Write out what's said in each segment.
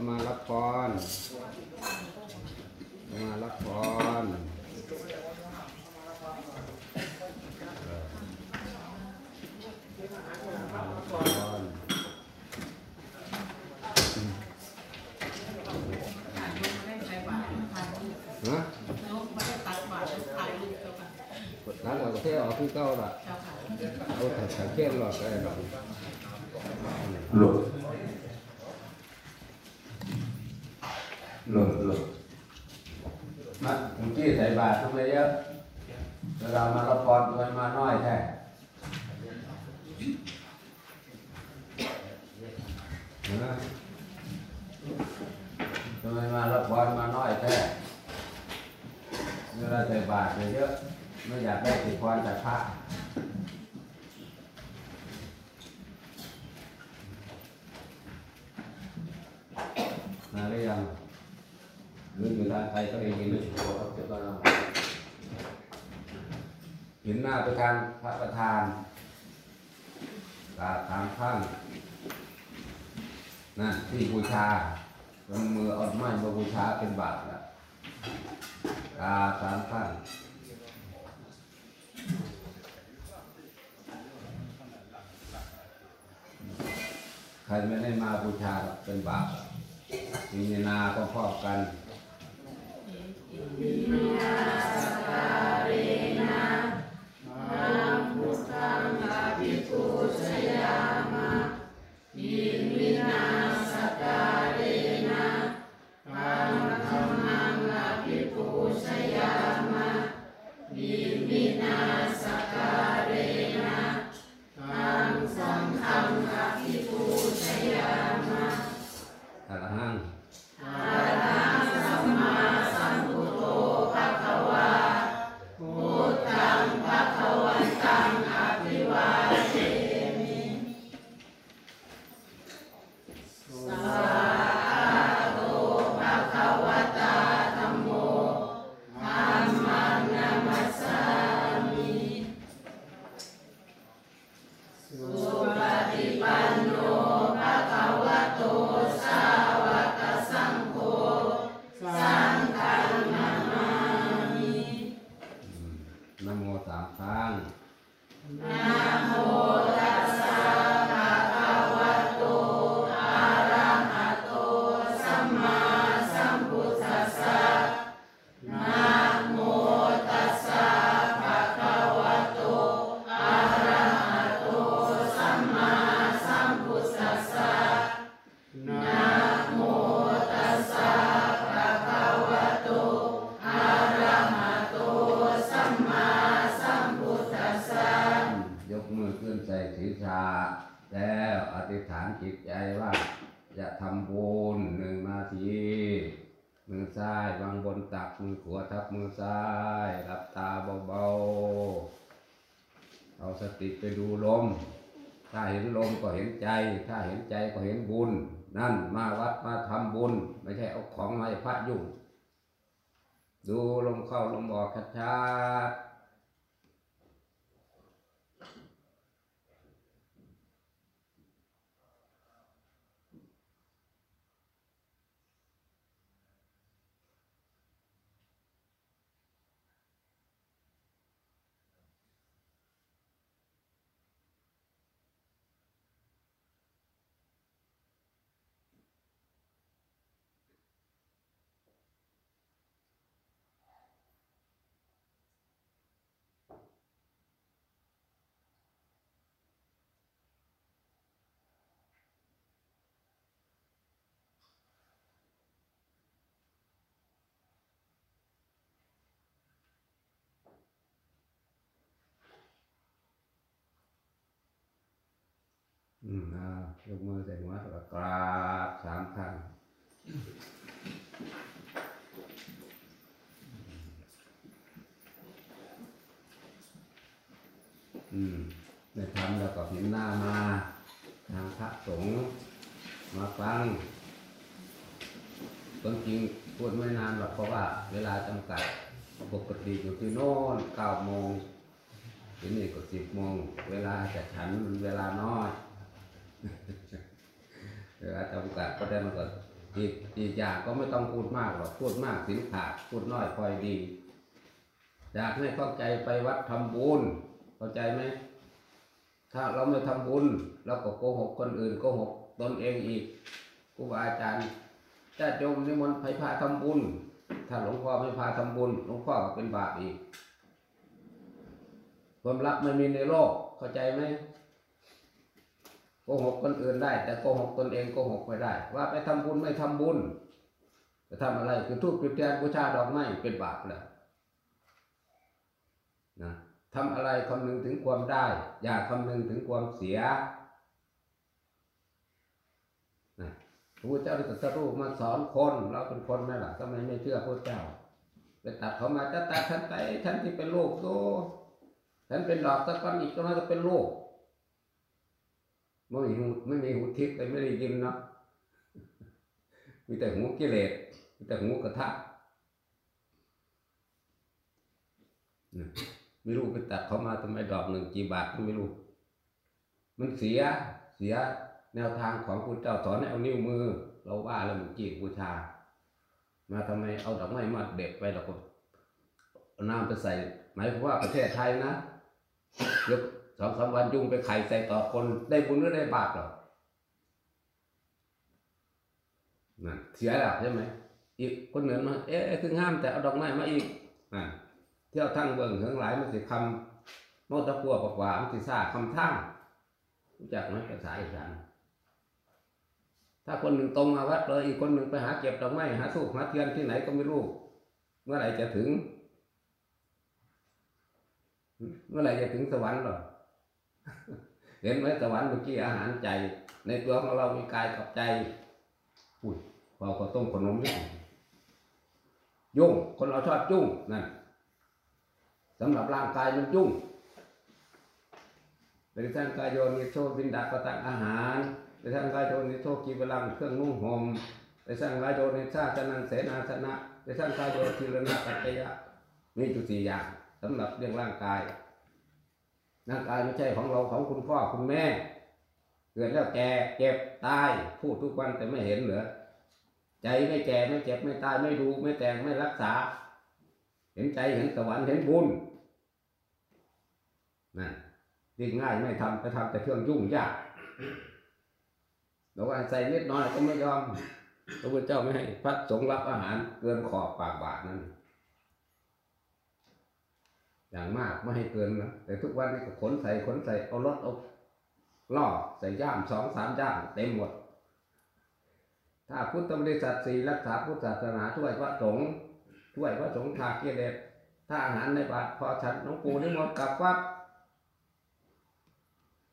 ก็มารับพรมารับพรเออมารับพรฮะร้านเราแค่เอาที่เก้าละเอาแต่สังเกตหรอกอะไรหรอหลุดหลุดหลุดมาเมื่อกี้ใส่บาตรทำไมเยอะเวลามารับพรทำไมมาน้อยแท้นะทำไมมารับพรมาน้อยแท้เวลาใส่บาตรเยอะไม่อยากได้ติดพรจากพระ มาหรือยังหรืออยู่ทางไทยก็ได้ยินหรือเปล่าครับเจ้าก็เราเห็นหน้าไปทางพระประธานตาทางข้างนั่นที่บูชาลงมือเอาไม้มาบูชาเป็นบาตรแล้วตาทางข้างใครไม่ได้มาบูชาเป็นบาป มีนาพร้อมๆกันมีนา อรหังนะ ลม ถ้าเห็นลมก็เห็นใจ ถ้าเห็นใจก็เห็นบุญ นั่นมาวัดมาทำบุญ ไม่ใช่เอาของมาให้พระยุ่งดูลมเข้าลมออกชัดๆ อืมอ่า ยกมือใส่หัวแล้วก็กราบสามครั้งอืมได้ทำแล้วก็เห็นหน้ามาทางพระสงฆ์มาฟังต้นจริงพูดไม่นานหรอกเพราะว่า เวลาจำกัดปกติอยู่ที่โน่นเก้าโมงที่นี่ก็สิบโมง เวลาจะฉันมันเวลาน้อย เวลาจำกัดก็ได้มันก็อีกอีกอย่างก็ไม่ต้องพูดมากหรอกพูดมากสินขาดพูดน้อยพลอยดี อยากให้เข้าใจไปวัดทำบุญเข้าใจไหมถ้าเราไม่ทำบุญเราก็โกหกคนอื่นโกหกตนเองอีกครูบาอาจารย์ญาติโยมนิมนต์ไปพาทำบุญ ถ้าหลวงพ่อไม่พาทำบุญหลวงพ่อก็เป็นบาปอีกความรักไม่มีในโลกเข้าใจไหม โกหกคนอื่นได้ แต่โกหกตนเองโกหกไม่ได้ ว่าไปทำบุญไม่ทำบุญจะทำอะไรคือทูบจุดเทียนบูชาดอกไม้เป็นบาปแล้วนะทำอะไรคำนึงถึงความได้ อย่าคำนึงถึงความเสียนะพระพุทธเจ้าได้ตรัสรู้มาสอนคนเราเป็นคนไหมล่ะทำไมไม่เชื่อพระเจ้าไปตัดเขามาจะตัดฉันไปฉันที่เป็นโลกโตฉันเป็นดอกตะกอนอีกก็น่าจะเป็นโลก ไม่มีหูไม่มีหูทิพย์เลยไม่ได้ยินเนาะมีแต่หูกิเลสมีแต่หูกระทะไม่รู้ไปตัดเขามาทำไมดอกหนึ่งกี่บาทก็ไม่รู้ มันเสียเสียแนวทางของพุทธเจ้าสอนให้เอานิ้วมือ เราว่าแล้วมันจีบบูชา มาทำไมเอาดอกไม้มาเด็ดไปเราก็น้ำไปใส่ หมายความว่าประเทศไทยนะยก สองสามวันยุงไปไข่ใส่ต่อคนได้บุญหรือได้บาปหรอนั่นเสียแล้วใช่ไหมอีกคนเหนือมา เอ๊ะถึงห้ามแต่เอาดอกไม้มาอีกนั่นเที่ยวทั้งเบิ่งทั้งหลายมันสิคำโมตะกัวปากหวานสิซาคำทั้งรู้จักไหมภาษาอีสานถ้าคนหนึ่งตรงมาวัดเลยอีกคนหนึ่งไปหาเก็บดอกไม้หาสูบหาเทียนที่ไหนก็ไม่รู้เมื่อไหร่จะถึง เมื่อไหร่จะถึงสวรรค์หรอ เห็นไหมสวรรค์เมื่อกี้อาหารใจ ในตัวของเรามีกายกับใจอุ้ยพอข้าวต้มขนมยุ่งยุ่ง คนเราชอบยุ่งนั่นสำหรับร่างกายมันยุ่งบริษัทกายโยนิโชบินดากตังอาหารบริษัทกายโยนิโชกีบลังเครื่องนุ่งห่มบริษัทกายโยนิชาสนันเสนาสนะบริษัทกายโยทีรณะปัจจยะมีจุดสี่อย่างสำหรับเรื่องร่างกาย ร่างกายไม่ใช่ของเราของคุณพ่อคุณแม่ เกิดแล้วแก่เจ็บตายพูดทุกวันแต่ไม่เห็นเหรอใจไม่แก่ไม่เจ็บไม่ตายไม่ดูไม่แต่งไม่รักษา เห็นใจเห็นสวรรค์เห็นบุญนั่นยิ่งง่ายไม่ทำไปทำแต่เครื่องยุ่งยากบอกว่าใส่นิดน้อยก็ไม่ยอมพระพุทธเจ้าไม่ให้พระสงฆ์รับอาหารเกินขอบปากบาทนั่น อย่างมากไม่ให้เกินนะแต่ทุกวันนี้ก็ขนใส่ขนใส่เอารถเอาล่อใส่ย่ามสองสามย่ามเต็มหมด ถ้าพุทธบริษัทสี่รักษาพุทธศาสนาช่วยพระสงฆ์ช่วยพระสงฆ์ทาเกิเลสถ้าอาหารในบาตรพอฉันหลวงปูนิมนต์กลับวัด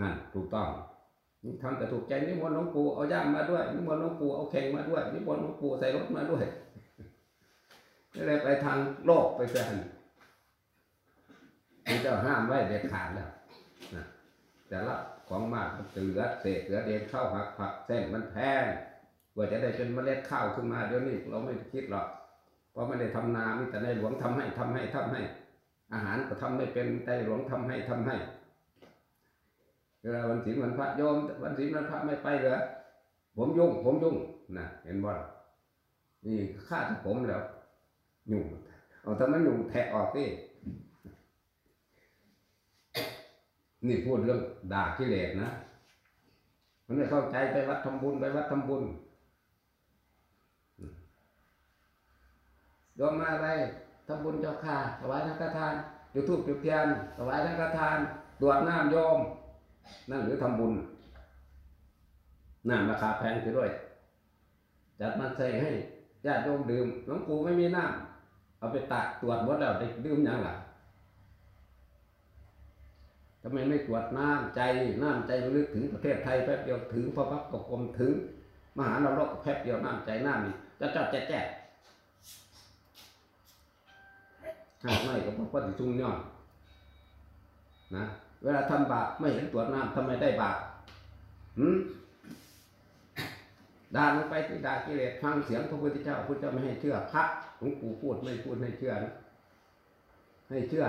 นั่นถูกต้องทำแต่ถูกใจนิมนต์หลวงปู่เอาย่ามมาด้วยนิมนต์หลวงปู่เอาเข่งมาด้วยนิมนต์หลวงปู่ใส่รถมาด้วยไม่ได้ไปทางโลกไปแทน พระเจ้าห้ามไว้เด็ดขาดแล้วนะแต่ละของมากมันเหลือเศษเหลือเดนข้าวหักผักเส้นมันแพงกว่าจะได้เป็นเมล็ดข้าวขึ้นมาเดี๋ยวนี้เราไม่คิดหรอก เพราะไม่ได้ทำนามีแต่ในหลวงทำให้ทำให้ทำให้ อาหารก็ทำไม่เป็นในหลวงทำให้ทำให้เวลาวันศีลวันพระโยมวันศีลวันพระไม่ไปเหรอผมยุ่ง ผมยุ่งนะเห็นบ่นี่ฆ่าที่ผมแล้วยุ่งเอาทำไมยุ่งแทะออกดิ นี่พูดเรื่องด่ากิเลสนะ มันไม่เข้าใจไปวัดทำบุญไปวัดทำบุญโยมมาอะไรทำบุญเจ้าค่ะถวายทังกระทานจุดธูปจุดเทียนถวายทังกระทานตรวจน้ำโยม นั่นหรือทำบุญน้ำราคาแพงไปด้วย จัดมาใส่ให้ญาติโยมดื่มหลวงปู่ไม่มีน้ำเอาไปตักตรวจหมดแล้วได้ดื่มยังล่ะ ทำไมไม่ตรวจน้ำใจน้ำใจลึกถึงประเทศไทยแป๊บเดียวถึงพระพักตกรมถึง มหานรกแป๊บเดียวน้ำใจน้ำนี่จะจัดแจ๊ะแจ๊หากไม่ก็พราะปฏิจุงย่อนนะเวลาทำบาปไม่เห็นตรวจน้ำทำไมได้บาปหืมด่าลงไปที่ด่ากิเลสฟังเสียงพระพุทธเจ้าพระพุทธเจ้าไม่ให้เชื่อพระหลวงปู่พูดไม่พูดให้เชื่อนะให้เชื่อ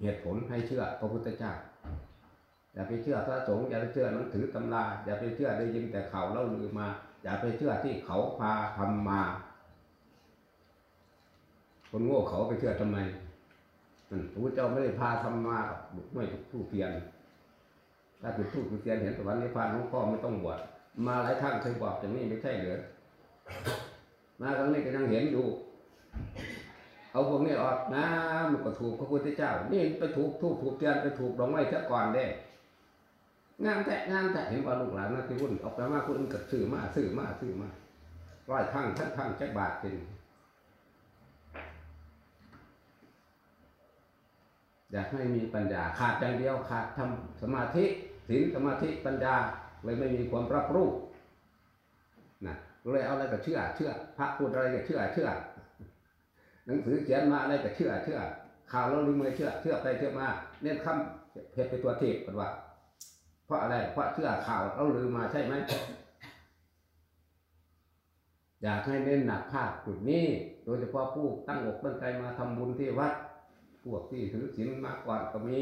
เหตุผลให้เชื่อพระพุทธเจ้า อย่าไปเชื่อพระสงฆ์อย่าไปเชื่อหนังสือตำราอย่าไปเชื่อได้ยินแต่เขาเล่าลือมา อย่าไปเชื่อที่เขาพาทำมา คนโง่เขาไปเชื่อทำไมพระพุทธเจ้าไม่ได้พาทำมาหรอกไม่ทูกเทียนถ้าเป็นทูกเทียนเห็นสวรรค์นิพพานหลวงพ่อไม่ต้องบวชมาหลายท่านเคยบอกอย่างนี้ไม่ใช่เหรือมาครั้งนี้ก็ยังเห็นอยู่เอาพวกนี้ออกนะมันก็ถูกพระพุทธเจ้า นี่ไปถูกทูกถูกเทียนไปถูกดอกไม้เสียก่อนเด้ งานแต่งานแต่เห็นว่าลูกหลานนะที่วุ่นออกไปมาคนอื่นก็ซื้อมาซื้อมาซื้อมาร้อยทั้งทั้งทั้งจักบาทเป็นอยากให้มีปัญญาขาดอย่างเดียวขาดทำสมาธิศีลสมาธิปัญญาเลยไม่มีความรับรู้นะเลยเอาอะไรก็เชื่อ เชื่อ พระพูดอะไรก็เชื่อเชื่อ หนังสือเขียนมาอะไรก็เชื่อเชื่อข่าวเราลืมเลยเชื่อ เชื่อไปเชื่อมา เน้นคำเพชรไปตัวเทพกันว่า เพราะอะไรเพราะเชื่อข่าวเราลืมมาใช่ไหมอยากให้เน้นหนักภาคจุดนี้ โดยเฉพาะผู้ตั้งอกตั้งใจมาทำบุญที่วัด พวกที่ถือศีลมาก่อนก็มี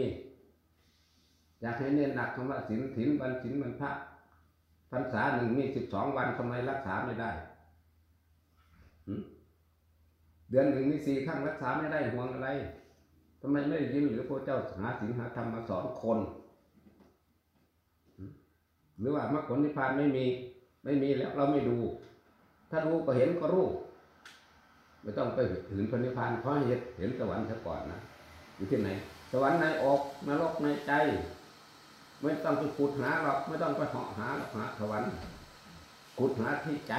อยากให้เน้นหนักคำว่าศีลศีลวันศีลวันพระพรรษาหนึ่งมีสิบสองวันทำไมรักษาไม่ได้เดือนหนึ่งมีสี่ครั้งรักษาไม่ได้ห่วงอะไรทำไมไม่ได้ยินหรือพระเจ้าหาศีลหาธรรมมาสอนคน หรือว่ามรรคผลนิพพานไม่มี ไม่มีแล้วเราไม่ดู ถ้ารู้ก็เห็นก็รู้ไม่ต้องไปถึงพระนิพพานเพราะเห็นเห็นสวรรค์ซะก่อนนะอยู่ที่ไหน สวรรค์ในอกนรกในใจ ไม่ต้องไปขุดหาหรอกไม่ต้องไปเหาะหาหรอกหาสวรรค์ขุดหาที่ใจ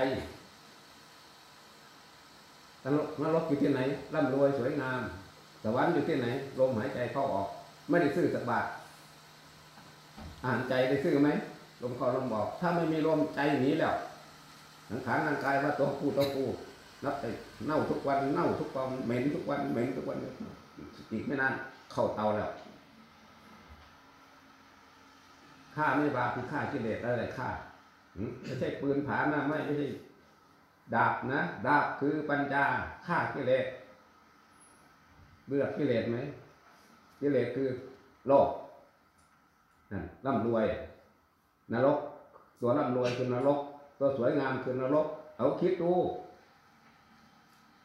นรกนรกอยู่ที่ไหนร่ำรวยสวยงาม สวรรค์อยู่ที่ไหนลมหายใจเข้าออก ไม่ได้ซื้อสักบาทอาหารใจได้ซื้อไหม ลมเข้าลมบอก ถ้าไม่มีลมใจหนีแล้วสังขารร่างกายว่าตัวกูตัวกูนับไปเน่าทุกวันเน่าทุกวันเหม็นทุกวันเหม็นทุกวันอีกไม่นานเข้าเตาแล้วฆ่าไม่บาคือฆ่ากิเลสอะไรฆ่าไม่ใช่ปืนผาหน้าไม่ไม่ใช่ดาบนะดาบคือปัญญาฆ่ากิเลสเบื่อกิเลสไหมกิเลสคือโลกนั่นร่ำรวย นรกตัวร่ำรวยคือนรกตัวสวยงามคือนรก เอาคิดดู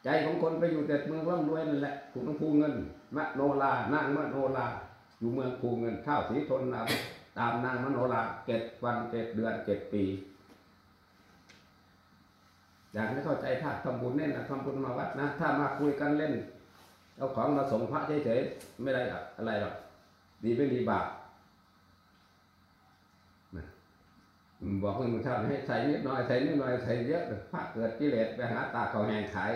ใจของคนไปอยู่แต่เมืองร่ำรวยนั่นแหละถูกต้องภูเงินมะโนลานางมะโนลา อยู่เมืองภูเงินข้าวสีทนนาตามนางมะโนลาเจ็ดวันเจ็ดเดือนเจ็ดปีอยากให้เข้าใจถ้าทำบุญเน่นนะทำบุญมาวัดนะ ถ้ามาคุยกันเล่น เอาของมาส่งพระเฉยๆไม่ได้อะไรหรอกดีไม่ดีบาป บอกให้มึงทำให้ใส่นิดหน่อยใส่นิดหน่อยใส่เยอะพระเกิดกิเลสไปหาตาเขาแหงขาย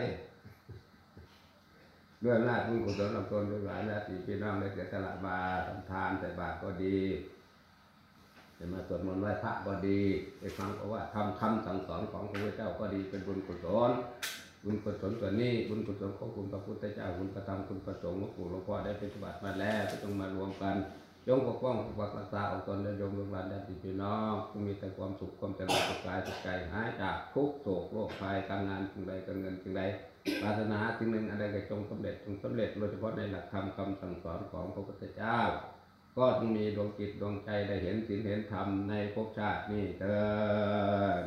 ด้วยอำนาจบุญกุศลลำตนด้วยหลายนาทีพี่น้องได้เกิดสละบาทำทานใส่บาตรก็ดีจะมาสวดมนต์ไหว้พระก็ดีได้ฟังเพราะว่าทำคำสั่งสอนของพระพุทธเจ้าก็ดีเป็นบุญกุศลบุญกุศลตัวนี้บุญกุศลของคุณพระพุทธเจ้าคุณพระธรรมคุณพระสงฆ์หลวงปู่หลวงพ่อได้ปฏิบัติมาแล้วก็ต้องมารวมกัน จงปกป้องปกปักรักษาองค์ตนและโยมลูกหลานญาติพี่น้องผู้มีแต่ความสุขความเจริญสุขกายสุขใจหายจากทุกโศกโรคภัยการงานสิ่งใดการเงินสิ่งใดปรารถนาสิ่งหนึ่งอะไรก็จงสำเร็จจงสำเร็จโดยเฉพาะในหลักธรรมคำสั่งสอนของพระพุทธเจ้า ก็จงมีดวงจิตดวงใจได้เห็นสิ่งเห็นธรรมในภพชาตินี้เถิด